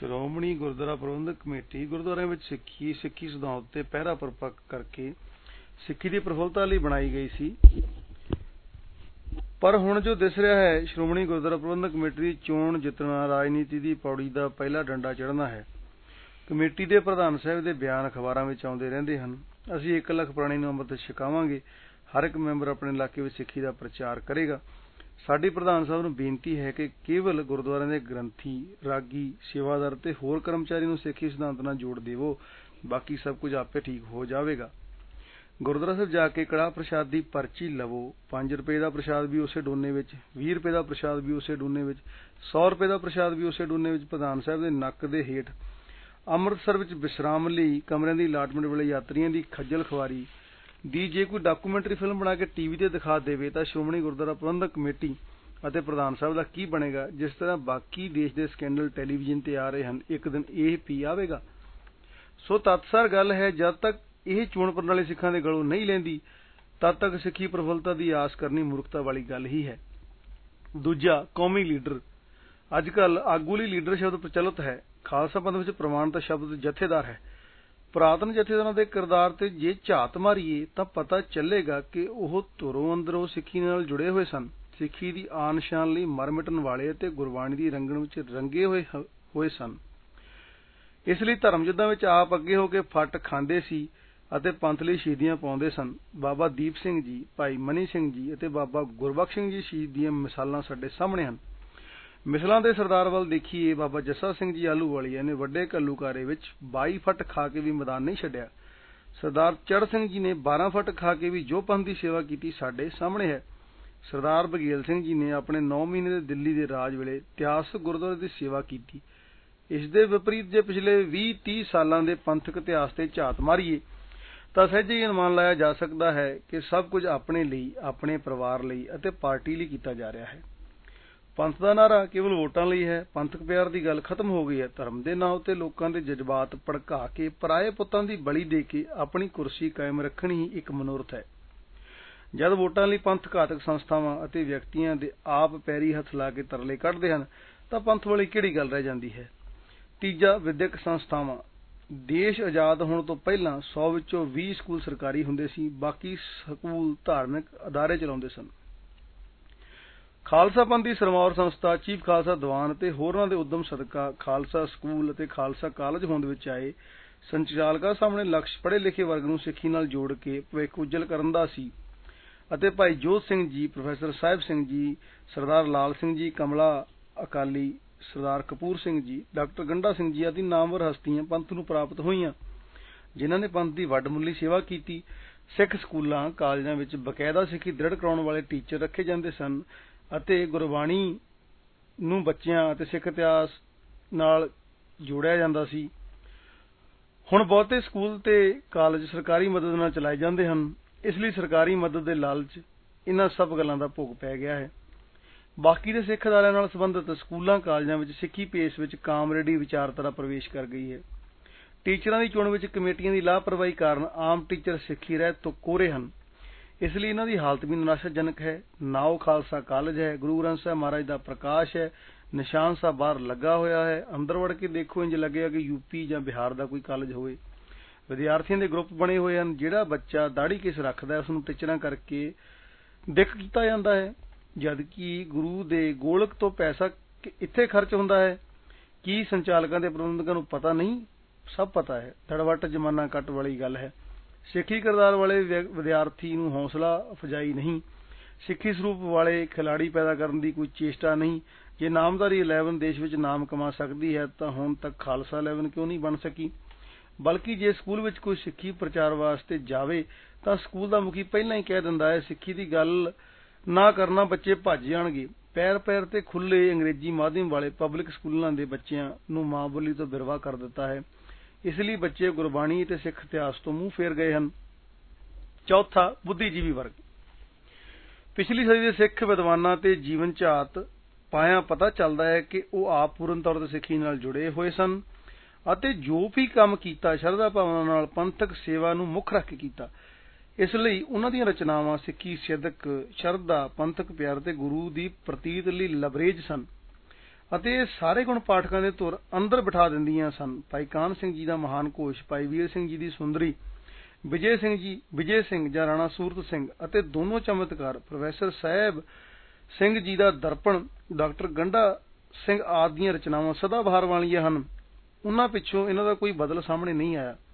Shiromani Gurdwara Parbandhak committee ਗੁਰਦੁਆਰਿਆਂ ਵਿੱਚ ਸਿੱਖੀ ਸਿੱਖੀ ਸਿਧਾਂਤ ਤੇ ਪਹਿਰਾ ਪਰਪੱਕ ਕਰਕੇ ਸਿੱਖੀ ਦੀ ਪ੍ਰਫੁੱਲਤਾ ਲਈ ਬਣਾਈ ਗਈ ਸੀ। ਪਰ ਹੁਣ ਜੋ ਦਿਸ ਰਿਹਾ ਹੈ, ਸ਼੍ਰੋਮਣੀ ਗੁਰਦੁਆਰਾ ਪ੍ਰਬੰਧਕ ਕਮੇਟੀ ਦੀ ਚੋਣ ਜਿੱਤਣਾ, ਰਾਜਨੀਤੀ ਦੀ ਪੌੜੀ ਦਾ ਪਹਿਲਾ ਡੰਡਾ ਚੜ੍ਹਨਾ ਹੈ। ਕਮੇਟੀ ਦੇ ਪ੍ਰਧਾਨ ਸਾਹਿਬ ਦੇ ਬਿਆਨ ਅਖਬਾਰਾਂ ਵਿੱਚ ਆਉਂਦੇ ਰਹਿੰਦੇ ਹਨ। ਅਸੀਂ 1 ਲੱਖ ਪ੍ਰਾਣੀ ਨੂੰ ਅੰਮ੍ਰਿਤ ਛਕਾਵਾਂਗੇ। ਹਰ ਇੱਕ ਮੈਂਬਰ ਆਪਣੇ ਇਲਾਕੇ ਵਿੱਚ ਸਿੱਖੀ ਦਾ ਪ੍ਰਚਾਰ ਕਰੇਗਾ। ਸਾਡੀ ਪ੍ਰਧਾਨ ਸਾਹਿਬ ਨੂੰ ਬੇਨਤੀ ਹੈ ਕਿ ਕੇਵਲ ਗੁਰਦੁਆਰਿਆਂ ਦੇ ਗ੍ਰੰਥੀ, ਰਾਗੀ, ਸੇਵਾਦਾਰ ਤੇ ਹੋਰ ਕਰਮਚਾਰੀ ਨੂੰ ਸਿੱਖੀ ਸਿਧਾਂਤ ਨਾਲ ਜੋੜ ਦੇਵੋ, ਬਾਕੀ ਸਭ ਕੁਝ ਆਪੇ ਠੀਕ ਹੋ ਜਾਵੇਗਾ। ਗੁਰਦੁਆਰਾ ਸਾਹਿਬ ਜਾ ਕੇ ਕੜਾ ਪ੍ਰਸ਼ਾਦ ਦੀ ਪਰਚੀ ਲਵੋ 5 ਰੁਪਏ ਦਾ ਪ੍ਰਸ਼ਾਦ ਵੀ ਉਸੇ ਡੋਨੇ ਵਿੱਚ 20 ਰੁਪਏ ਦਾ ਪ੍ਰਸ਼ਾਦ ਵੀ ਉਸੇ ਡੋਨੇ ਵਿੱਚ 100 ਰੁਪਏ ਦਾ ਪ੍ਰਸ਼ਾਦ ਵੀ ਉਸੇ ਡੋਨੇ ਵਿੱਚ ਪ੍ਰਧਾਨ ਸਾਹਿਬ ਦੇ ਨੱਕ ਦੇ ਹੇਠ। ਅੰਮ੍ਰਿਤਸਰ ਵਿੱਚ ਵਿਸ਼ਰਾਮ ਲਈ ਕਮਰਿਆਂ ਦੀ ਅਲਾਟਮੈਂਟ ਵੇਲੇ ਯਾਤਰੀਆਂ ਦੀ ਖੱਜਲ ਖਵਾਰੀ ਦੀ ਜੇ ਕੋਈ ਡਾਕੂਮੈਂਟਰੀ ਫਿਲਮ ਬਣਾ ਕੇ ਟੀਵੀ ਤੇ ਦਿਖਾ ਦੇਵੇ ਤਾਂ ਸ਼੍ਰੋਮਣੀ ਗੁਰਦੁਆਰਾ ਪ੍ਰਬੰਧਕ ਕਮੇਟੀ ਅਤੇ ਪ੍ਰਧਾਨ ਸਾਹਿਬ ਦਾ ਕੀ ਬਣੇਗਾ? ਜਿਸ ਤਰ੍ਹਾਂ ਬਾਕੀ ਦੇਸ਼ ਦੇ ਸਕੈਂਡਲ ਟੈਲੀਵਿਜ਼ਨ ਤੇ ਆ ਰਹੇ ਹਨ, ਇੱਕ ਦਿਨ ਇਹ ਪੀ ਆਵੇਗਾ। ਸੋ ਤਤਸਰ ਗੱਲ ਹੈ, ਜਦ ਤੱਕ ਇਹ ਚੋਣ ਪ੍ਰਣਾਲੀ ਸਿੱਖਾਂ ਦੇ ਗਲੋਂ ਨਹੀਂ ਲੈਂਦੀ, ਤਦ ਤੱਕ ਸਿੱਖੀ ਪ੍ਰਫੁੱਲਤਾ ਦੀ ਆਸ ਕਰਨੀ ਮੂਰਖਤਾ ਵਾਲੀ ਗੱਲ ਹੀ ਹੈ। ਦੂਜਾ, ਕੌਮੀ ਲੀਡਰ। ਅੱਜ ਕੱਲ ਆਗੂ ਲਈ ਲੀਡਰ ਸ਼ਬਦ ਪ੍ਰਚਲਿਤ ਹੈ। ਖਾਲਸਾ ਪੰਥ ਵਿੱਚ ਪ੍ਰਮਾਣਤਾ ਸ਼ਬਦ ਜਥੇਦਾਰ ਹੈ। ਪੁਰਾਤਨ ਜਥੇਦਾਰਾਂ ਦੇ ਕਿਰਦਾਰ ਤੇ ਜੇ ਝਾਤ ਮਾਰੀਏ, ਤਾਂ ਪਤਾ ਚੱਲੇਗਾ ਕਿ ਉਹ ਧੁਰੋਂ ਅੰਦਰੋਂ ਸਿੱਖੀ ਨਾਲ ਜੁੜੇ ਹੋਏ ਸਨ। ਸਿੱਖੀ ਦੀ ਆਨ ਸ਼ਾਨ ਲਈ ਮਰ ਮਿਟਣ ਵਾਲੇ ਅਤੇ ਗੁਰਬਾਣੀ ਦੀ ਰੰਗਣ ਵਿੱਚ ਰੰਗੇ ਹੋਏ ਹੋਏ ਸਨ। ਇਸ ਲਈ ਧਰਮ ਯੁੱਧਾਂ ਵਿੱਚ ਆਪ ਅੱਗੇ ਹੋ ਕੇ ਫੱਟ ਖਾਂਦੇ ਸੀ ਅਤੇ ਪੰਥ ਲਈ ਸ਼ਹੀਦੀਆਂ ਪਾਉਂਦੇ ਸਨ। ਬਾਬਾ ਦੀਪ ਸਿੰਘ ਜੀ, ਭਾਈ ਮਨੀ ਸਿੰਘ ਜੀ ਅਤੇ ਬਾਬਾ ਗੁਰਬਖਸ਼ ਸਿੰਘ ਜੀ ਸ਼ਹੀਦ ਦੀਆਂ ਮਿਸਾਲਾਂ ਸਾਡੇ ਸਾਹਮਣੇ ਹਨ। ਮਿਸਲਾਂ ਦੇ ਸਰਦਾਰ ਵੱਲ ਦੇਖੀਏ, ਬਾਬਾ ਜੱਸਾ ਸਿੰਘ ਜੀ ਆਲੂ ਵਾਲੀਆ ਨੇ ਵੱਡੇ ਕੱਲੂਕਾਰੇ ਵਿੱਚ 22 ਫੱਟ ਖਾ ਕੇ ਵੀ ਮੈਦਾਨ ਨਹੀਂ ਛੱਡਿਆ। ਸਰਦਾਰ ਚੜ ਸਿੰਘ ਜੀ ਨੇ 12 ਫੱਟ ਖਾ ਕੇ ਵੀ ਜੋ ਪੰਥ ਦੀ ਸੇਵਾ ਕੀਤੀ ਸਾਡੇ ਸਾਹਮਣੇ ਹੈ। ਸਰਦਾਰ ਬਗੇਲ ਸਿੰਘ ਜੀ ਨੇ ਆਪਣੇ 9 ਮਹੀਨੇ ਦੇ ਦਿੱਲੀ ਦੇ ਰਾਜ ਵੇਲੇ ਇਤਿਹਾਸ ਗੁਰਦੁਆਰੇ ਦੀ ਸੇਵਾ ਕੀਤੀ। ਇਸ ਦੇ ਵਿਪਰੀਤ ਜੇ ਪਿਛਲੇ 20-30 ਸਾਲਾਂ ਦੇ ਪੰਥਕ ਇਤਿਹਾਸ ਤੇ ਝਾਤ ਮਾਰੀਏ, ਤਾਂ ਸਹਿਜੇ ਹੀ ਅਨੁਮਾਨ ਲਾਇਆ ਜਾ ਸਕਦਾ ਹੈ ਕਿ ਸਭ ਕੁਝ ਆਪਣੇ ਲਈ, ਆਪਣੇ ਪਰਿਵਾਰ ਲਈ ਅਤੇ ਪਾਰਟੀ ਲਈ ਕੀਤਾ ਜਾ ਰਿਹਾ ਹੈ। ਪੰਥ ਦਾ ਨਾਰਾ ਕੇਵਲ ਵੋਟਾਂ ਲਈ ਹੈ। ਪੰਥਕ ਪਿਆਰ ਦੀ ਗੱਲ ਖਤਮ ਹੋ ਗਈ ਹੈ। ਧਰਮ ਦੇ ਨਾਂ ਉਤੇ ਲੋਕਾਂ ਦੇ ਜਜ਼ਬਾਤ ਭੜਕਾ ਕੇ ਪਰਾਏ ਪੁੱਤਾਂ ਦੀ ਬਲੀ ਦੇ ਕੇ ਆਪਣੀ ਕੁਰਸੀ ਕਾਇਮ ਰੱਖਣੀ ਹੀ ਇੱਕ ਮਨੋਰਥ ਹੈ। ਜਦ ਵੋਟਾਂ ਲਈ ਪੰਥ ਘਾਤਕ ਸੰਸਥਾਵਾਂ ਅਤੇ ਵਿਅਕਤੀਆਂ ਦੇ ਆਪ ਪੈਰੀ ਹੱਥ ਲਾ ਕੇ ਤਰਲੇ ਕੱਢਦੇ ਹਨ, ਤਾਂ ਪੰਥ ਵਾਲੀ ਕਿਹੜੀ ਗੱਲ ਰਹਿ ਜਾਂਦੀ ਹੈ? ਤੀਜਾ, ਵਿਦਿਅਕ ਸੰਸਥਾਵਾਂ। ਦੇਸ਼ ਆਜ਼ਾਦ ਹੋਣ ਤੋਂ ਪਹਿਲਾਂ 100 ਵਿੱਚੋਂ 20 ਸਕੂਲ ਸਰਕਾਰੀ ਹੁੰਦੇ ਸੀ, ਬਾਕੀ ਸਕੂਲ ਧਾਰਮਿਕ ਅਦਾਰੇ ਚਲਾਉਂਦੇ ਸਨ। ਖਾਲਸਾ ਪੰਥ ਦੀ ਸਰਮੌਰ ਸੰਸਥਾ, ਚੀਫ ਖਾਲਸਾ ਦੀਵਾਨ ਅਤੇ ਹੋਰਨਾਂ ਦੇ ਉਦਮ ਸਦਕਾ ਖਾਲਸਾ ਸਕੂਲ ਅਤੇ ਖਾਲਸਾ ਕਾਲਜ ਹੋਂਦ ਵਿੱਚ ਆਏ ਸੰਚਾਲਕਾਂ ਸਾਹਮਣੇ ਲਕਸ਼ ਪੜ੍ਹੇ ਲਿਖੇ ਵਰਗ ਨੂੰ ਸਿੱਖੀ ਨਾਲ ਜੋੜ ਕੇ ਭਵਿੱਖ ਉਜਲ ਕਰਨ ਦਾ ਸੀ। ਅਤੇ ਭਾਈ ਜੋਤ ਸਿੰਘ ਜੀ, ਪ੍ਰੋਫੈਸਰ ਸਾਹਿਬ ਸਿੰਘ ਜੀ, ਸਰਦਾਰ ਲਾਲ ਸਿੰਘ ਜੀ, ਕਮਲਾ ਅਕਾਲੀ, ਸਰਦਾਰ ਕਪੂਰ ਸਿੰਘ ਜੀ, ਡਾਕਟਰ ਗੰਡਾ ਸਿੰਘ ਜੀ ਆਦਿ ਨਾਮਵਰ ਹਸਤੀਆਂ ਪੰਥ ਨੂੰ ਪ੍ਰਾਪਤ ਹੋਈਆਂ, ਜਿਨ੍ਹਾਂ ਨੇ ਪੰਥ ਦੀ ਵੱਡਮੁੱਲੀ ਸੇਵਾ ਕੀਤੀ। ਸਿੱਖ ਸਕੂਲਾਂ, ਕਾਲਜਾਂ ਵਿੱਚ ਬਕਾਇਦਾ ਸਿੱਖੀ ਦ੍ਰਿੜ ਕਰਾਉਣ ਵਾਲੇ ਟੀਚਰ ਰੱਖੇ ਜਾਂਦੇ ਸਨ। ਅਤੇ ਗੁਰਬਾਣੀ ਨੂੰ ਬੱਚਿਆਂ ਅਤੇ ਸਿੱਖ ਇਤਿਹਾਸ ਨਾਲ ਜੋੜਿਆ ਜਾਂਦਾ ਸੀ। ਹੁਣ ਬਹੁਤੇ ਸਕੂਲ ਤੇ ਕਾਲਜ ਸਰਕਾਰੀ ਮਦਦ ਨਾਲ ਚਲਾਏ ਜਾਂਦੇ ਹਨ। ਇਸ ਲਈ ਸਰਕਾਰੀ ਮਦਦ ਦੇ ਲਾਲਚ ਇਹਨਾਂ ਸਭ ਗੱਲਾਂ ਦਾ ਭੋਗ ਪੈ ਗਿਆ ਹੈ। ਬਾਕੀ ਦੇ ਸਿੱਖ ਅਦਾਰਿਆਂ ਨਾਲ ਸੰਬੰਧਿਤ ਸਕੂਲਾਂ, ਕਾਲਜਾਂ ਵਿੱਚ ਸਿੱਖੀ ਪੇਸ ਵਿੱਚ ਕਾਮਰੇਡੀ ਵਿਚਾਰਧਾਰਾ ਪ੍ਰਵੇਸ਼ ਕਰ ਗਈ ਹੈ। ਟੀਚਰਾਂ ਦੀ ਚੋਣ ਵਿੱਚ ਕਮੇਟੀਆਂ ਦੀ ਲਾਪਰਵਾਹੀ ਕਾਰਨ ਆਮ ਟੀਚਰ ਸਿੱਖੀ ਰਹਿਤ ਤੋਂ ਕੋਰੇ ਹਨ। ਇਸ ਲਈ ਇਹਨਾਂ ਦੀ ਹਾਲਤ ਵੀ ਨਿਰਾਸ਼ਾਜਨਕ ਹੈ। ਨਾਓ ਖਾਲਸਾ ਕਾਲਜ ਹੈ, ਗੁਰੂ ਗ੍ਰੰਥ ਸਾਹਿਬ ਮਹਾਰਾਜ ਦਾ ਪ੍ਰਕਾਸ਼ ਹੈ, ਨਿਸ਼ਾਨ ਸਾਹਿਬ ਬਾਹਰ ਲੱਗਾ ਹੋਇਆ ਹੈ। ਅੰਦਰ ਵੜ ਕੇ ਦੇਖੋ, ਇੰਜ ਲੱਗੇਗਾ ਕਿ ਯੂਪੀ ਜਾਂ ਬਿਹਾਰ ਦਾ ਕੋਈ ਕਾਲਜ ਹੋਵੇ। ਵਿਦਿਆਰਥੀਆਂ ਦੇ ਗਰੁੱਪ ਬਣੇ ਹੋਏ ਹਨ, ਜਿਹੜਾ ਬੱਚਾ ਦਾੜੀ ਕਿਸ ਰੱਖਦਾ ਉਸ ਨੂੰ ਟੀਚਰਾਂ ਕਰਕੇ ਦਿੱਖ ਕੀਤਾ ਜਾਂਦਾ ਹੈ। ਜਦਕਿ ਗੁਰੂ ਦੇ ਗੋਲਕ ਤੋਂ ਪੈਸਾ ਇੱਥੇ ਖਰਚ ਹੁੰਦਾ ਹੈ, ਕੀ ਸੰਚਾਲਕਾਂ ਦੇ ਪ੍ਰਬੰਧਕਾਂ ਨੂੰ ਪਤਾ ਨਹੀਂ? ਸਭ ਪਤਾ ਹੈ। ਧੜਵਟ ਜਮਾਨਾ ਕੱਟ ਵਾਲੀ ਗੱਲ ਹੈ। ਸਿੱਖੀ ਕਿਰਦਾਰ ਵਾਲੇ ਵਿਦਿਆਰਥੀ ਨੂੰ ਹੌਸਲਾ ਅਫਜਾਈ ਨਹੀਂ। ਸਿੱਖੀ ਸਰੂਪ ਵਾਲੇ ਖਿਲਾੜੀ ਪੈਦਾ ਕਰਨ ਦੀ ਕੋਈ ਚੇਸ਼ਟਾ ਨਹੀਂ। ਜੇ ਨਾਮਧਾਰੀ 11 ਦੇਸ਼ ਵਿੱਚ ਨਾਮ ਕਮਾ ਸਕਦੀ ਹੈ, ਤਾਂ ਹੁਣ ਤੱਕ ਖਾਲਸਾ 11 ਕਿਉਂ ਨਹੀਂ ਬਣ ਸਕੀ? ਬਲਕਿ ਜੇ ਸਕੂਲ ਵਿੱਚ ਕੋਈ ਸਿੱਖੀ ਪ੍ਰਚਾਰ ਵਾਸਤੇ ਜਾਵੇ, ਤਾਂ ਸਕੂਲ ਦਾ ਮੁਖੀ ਪਹਿਲਾਂ ਹੀ ਕਹਿ ਦਿੰਦਾ ਹੈ, ਸਿੱਖੀ ਦੀ ਗੱਲ ਨਾ ਕਰਨਾ ਬੱਚੇ ਭੱਜ ਜਾਣਗੇ। ਪੈਰ ਪੈਰ ਤੇ ਖੁੱਲੇ ਅੰਗਰੇਜ਼ੀ ਮਾਧਿਅਮ ਵਾਲੇ ਪਬਲਿਕ ਸਕੂਲਾਂ ਦੇ ਬੱਚਿਆਂ ਨੂੰ ਮਾਂ ਬੋਲੀ ਤੋਂ ਬਿਰਵਾ ਕਰ ਦਿੱਤਾ ਹੈ। ਇਸ ਲਈ ਬੱਚੇ ਗੁਰਬਾਣੀ ਤੇ ਸਿੱਖ ਇਤਿਹਾਸ ਤੋਂ ਮੂੰਹ ਫੇਰ ਗਏ ਹਨ। ਚੌਥਾ, ਬੁੱਧੀਜੀਵੀ ਵਰਗ। ਪਿਛਲੀ ਸਦੀ ਦੇ ਸਿੱਖ ਵਿਦਵਾਨਾਂ ਤੇ ਜੀਵਨ ਝਾਤ ਪਾਇਆ ਪਤਾ ਚੱਲਦਾ ਹੈ ਕਿ ਉਹ ਆਪ ਪੂਰਨ ਤੌਰ ਤੇ ਸਿੱਖੀ ਨਾਲ ਜੁੜੇ ਹੋਏ ਸਨ ਅਤੇ ਜੋ ਵੀ ਕੰਮ ਕੀਤਾ, ਸ਼ਰਧਾ ਭਾਵਨਾ ਨਾਲ ਪੰਥਕ ਸੇਵਾ ਨੂੰ ਮੁੱਖ ਰੱਖ ਕੇ ਕੀਤਾ। ਇਸ ਲਈ ਉਹਨਾਂ ਦੀਆਂ ਰਚਨਾਵਾਂ ਸਿੱਖੀ, ਸਿੱਧਕ, ਸ਼ਰਧਾ, ਪੰਥਕ ਪਿਆਰ ਤੇ ਗੁਰੂ ਦੀ ਪ੍ਰਤੀਤ ਲਈ ਲਬਰੇਜ ਸਨ। ਅਤੇ ਇਹ ਸਾਰੇ ਗੁਣ ਪਾਠਕਾਂ ਦੇ ਧੁਰ ਅੰਦਰ ਬਿਠਾ ਦਿੰਦੀਆਂ ਸਨ। ਭਾਈ ਕਾਨ ਸਿੰਘ ਜੀ ਦਾ ਮਹਾਨ ਘੋਸ਼, ਭਾਈ ਵੀਰ ਸਿੰਘ ਜੀ ਦੀ ਸੁੰਦਰੀ, ਵਿਜੇ ਸਿੰਘ ਜੀ, ਵਿਜੇ ਸਿੰਘ ਜਾਂ ਰਾਣਾ ਸੂਰਤ ਸਿੰਘ ਅਤੇ ਦੋਨੋਂ ਚਮਤਕਾਰ ਪ੍ਰੋਫੈਸਰ ਸਾਹਿਬ ਸਿੰਘ ਜੀ ਦਾ ਦਰਪਣ, ਡਾਕਟਰ ਗੰਡਾ ਸਿੰਘ ਆਦਿ ਦੀਆਂ ਰਚਨਾਵਾਂ ਸਦਾ ਬਹਾਰ ਵਾਲੀਆਂ ਹਨ। ਉਹਨਾਂ ਪਿੱਛੋਂ ਇਹਨਾਂ ਦਾ ਕੋਈ ਬਦਲ ਸਾਹਮਣੇ ਨਹੀਂ ਆਇਆ।